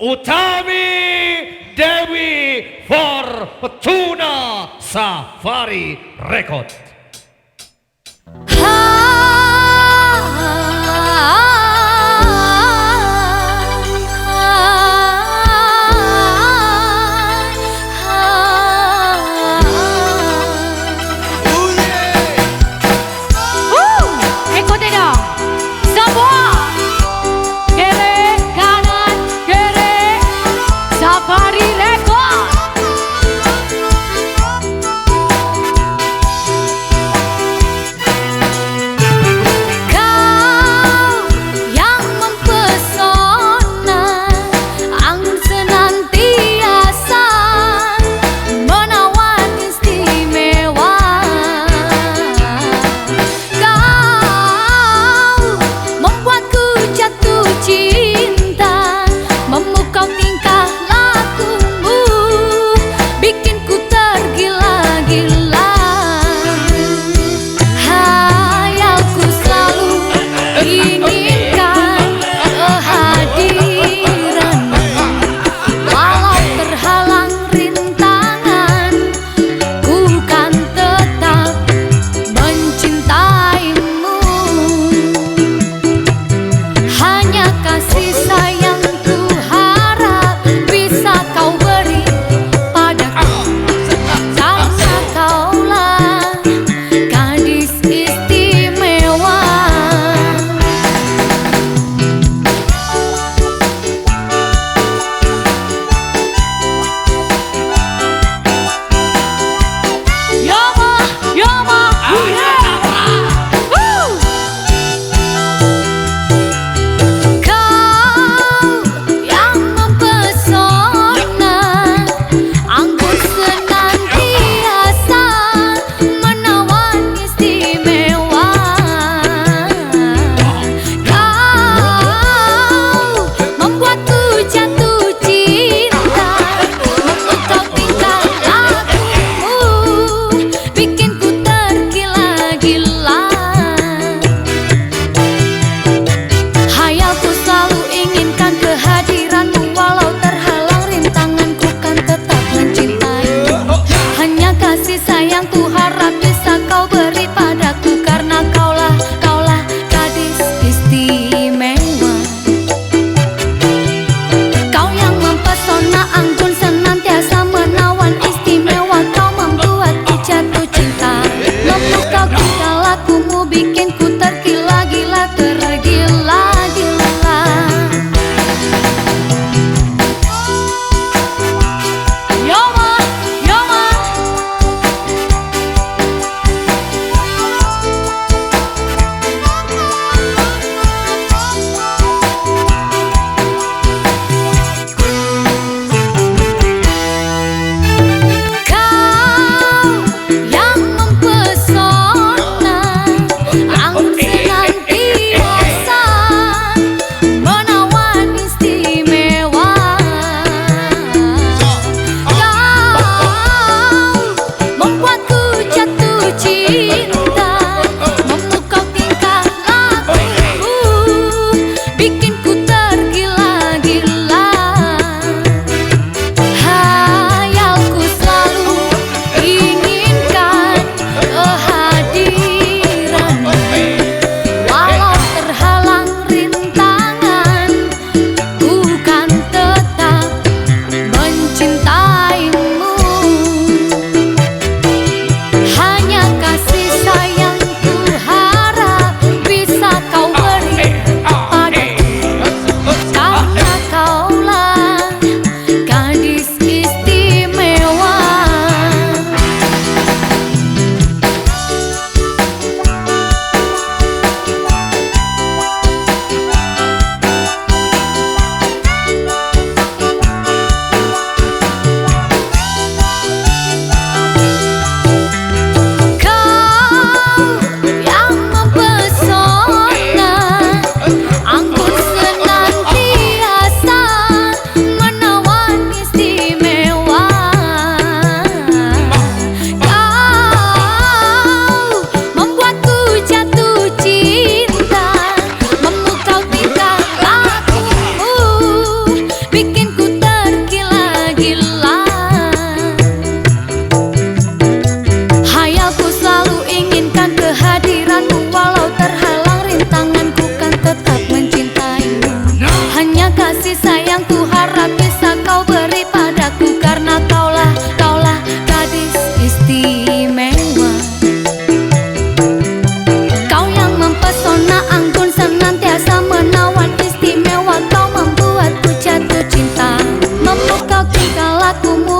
Utami Dewi Fortuna Safari Record.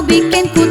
we can cook